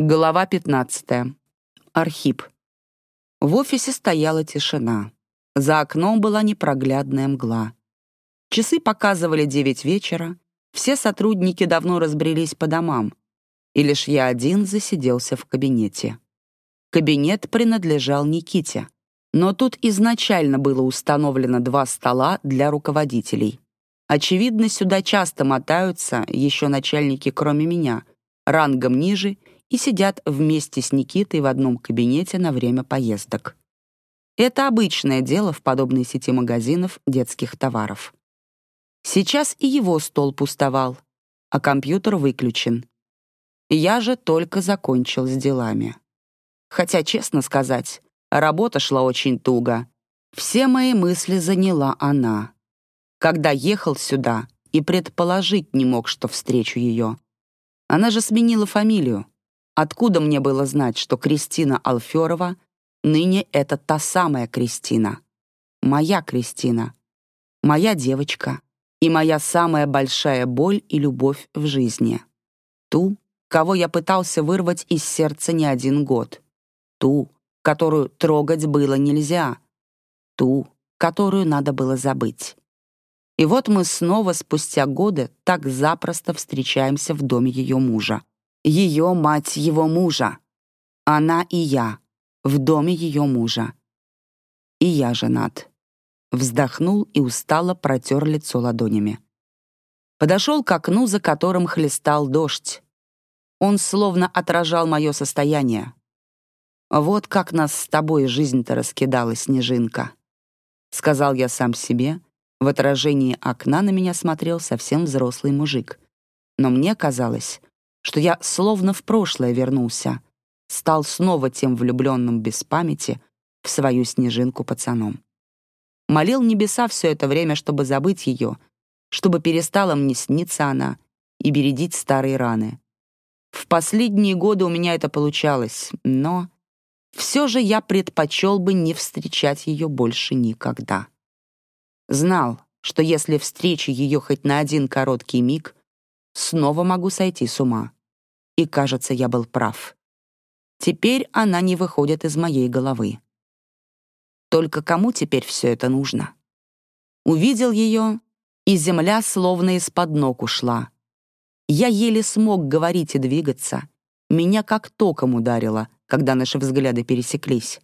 Глава 15. Архип. В офисе стояла тишина. За окном была непроглядная мгла. Часы показывали девять вечера, все сотрудники давно разбрелись по домам, и лишь я один засиделся в кабинете. Кабинет принадлежал Никите, но тут изначально было установлено два стола для руководителей. Очевидно, сюда часто мотаются еще начальники, кроме меня, рангом ниже — и сидят вместе с Никитой в одном кабинете на время поездок. Это обычное дело в подобной сети магазинов детских товаров. Сейчас и его стол пустовал, а компьютер выключен. Я же только закончил с делами. Хотя, честно сказать, работа шла очень туго. Все мои мысли заняла она. Когда ехал сюда и предположить не мог, что встречу ее. Она же сменила фамилию. Откуда мне было знать, что Кристина Алферова ныне это та самая Кристина? Моя Кристина. Моя девочка. И моя самая большая боль и любовь в жизни. Ту, кого я пытался вырвать из сердца не один год. Ту, которую трогать было нельзя. Ту, которую надо было забыть. И вот мы снова спустя годы так запросто встречаемся в доме ее мужа ее мать его мужа. Она и я в доме ее мужа. И я женат. Вздохнул и устало протер лицо ладонями. Подошел к окну, за которым хлестал дождь. Он словно отражал мое состояние. «Вот как нас с тобой жизнь-то раскидала, снежинка», — сказал я сам себе. В отражении окна на меня смотрел совсем взрослый мужик. Но мне казалось, что я словно в прошлое вернулся, стал снова тем влюбленным без памяти в свою снежинку пацаном. Молил небеса все это время, чтобы забыть ее, чтобы перестала мне сниться она и бередить старые раны. В последние годы у меня это получалось, но все же я предпочел бы не встречать ее больше никогда. Знал, что если встречу ее хоть на один короткий миг, снова могу сойти с ума. И, кажется, я был прав. Теперь она не выходит из моей головы. Только кому теперь все это нужно? Увидел ее, и земля словно из-под ног ушла. Я еле смог говорить и двигаться. Меня как током ударило, когда наши взгляды пересеклись.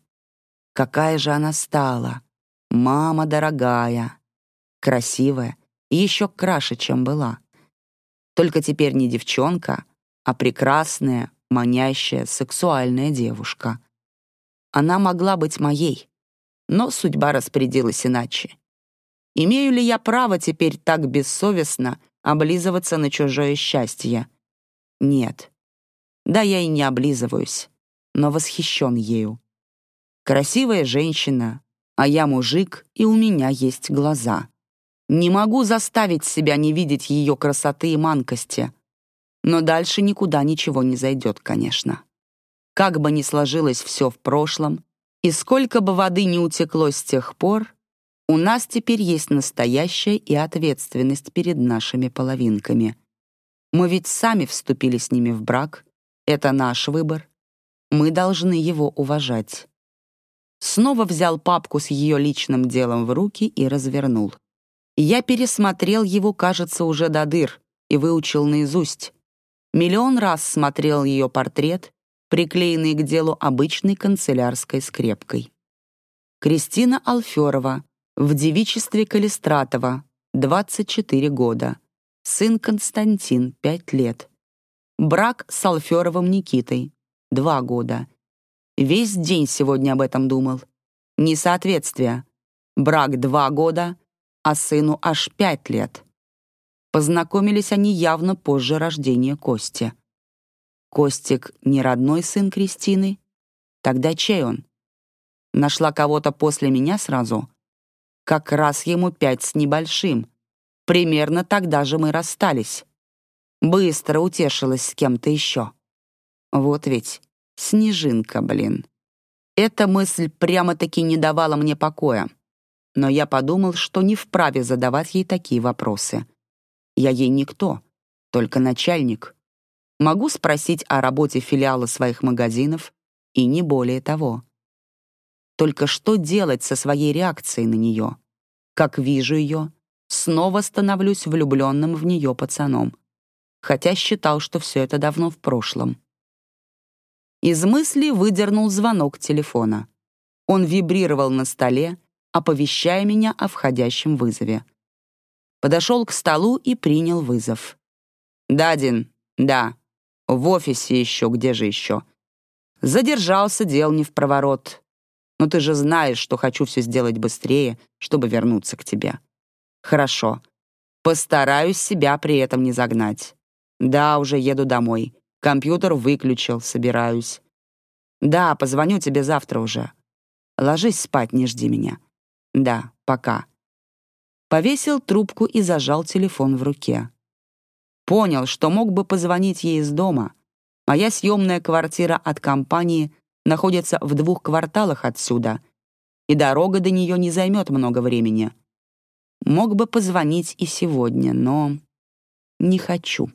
Какая же она стала! Мама дорогая! Красивая и еще краше, чем была. Только теперь не девчонка, а прекрасная, манящая, сексуальная девушка. Она могла быть моей, но судьба распорядилась иначе. Имею ли я право теперь так бессовестно облизываться на чужое счастье? Нет. Да, я и не облизываюсь, но восхищен ею. Красивая женщина, а я мужик, и у меня есть глаза. Не могу заставить себя не видеть ее красоты и манкости. Но дальше никуда ничего не зайдет, конечно. Как бы ни сложилось все в прошлом, и сколько бы воды не утекло с тех пор, у нас теперь есть настоящая и ответственность перед нашими половинками. Мы ведь сами вступили с ними в брак. Это наш выбор. Мы должны его уважать. Снова взял папку с ее личным делом в руки и развернул. Я пересмотрел его, кажется, уже до дыр и выучил наизусть. Миллион раз смотрел ее портрет, приклеенный к делу обычной канцелярской скрепкой. Кристина Алферова, в девичестве Калистратова, 24 года. Сын Константин, 5 лет. Брак с Алферовым Никитой, 2 года. Весь день сегодня об этом думал. Несоответствие. Брак 2 года, а сыну аж 5 лет. Познакомились они явно позже рождения Кости. Костик не родной сын Кристины? Тогда чей он? Нашла кого-то после меня сразу? Как раз ему пять с небольшим. Примерно тогда же мы расстались. Быстро утешилась с кем-то еще. Вот ведь снежинка, блин. Эта мысль прямо-таки не давала мне покоя. Но я подумал, что не вправе задавать ей такие вопросы. Я ей никто, только начальник. Могу спросить о работе филиала своих магазинов и не более того. Только что делать со своей реакцией на нее? Как вижу ее, снова становлюсь влюбленным в нее пацаном, хотя считал, что все это давно в прошлом. Из мысли выдернул звонок телефона. Он вибрировал на столе, оповещая меня о входящем вызове. Подошел к столу и принял вызов. «Дадин, да. В офисе еще, где же еще?» «Задержался, дел не в проворот. Но ты же знаешь, что хочу все сделать быстрее, чтобы вернуться к тебе». «Хорошо. Постараюсь себя при этом не загнать. Да, уже еду домой. Компьютер выключил, собираюсь. Да, позвоню тебе завтра уже. Ложись спать, не жди меня. Да, пока. Повесил трубку и зажал телефон в руке. Понял, что мог бы позвонить ей из дома. Моя съемная квартира от компании находится в двух кварталах отсюда, и дорога до нее не займет много времени. Мог бы позвонить и сегодня, но не хочу.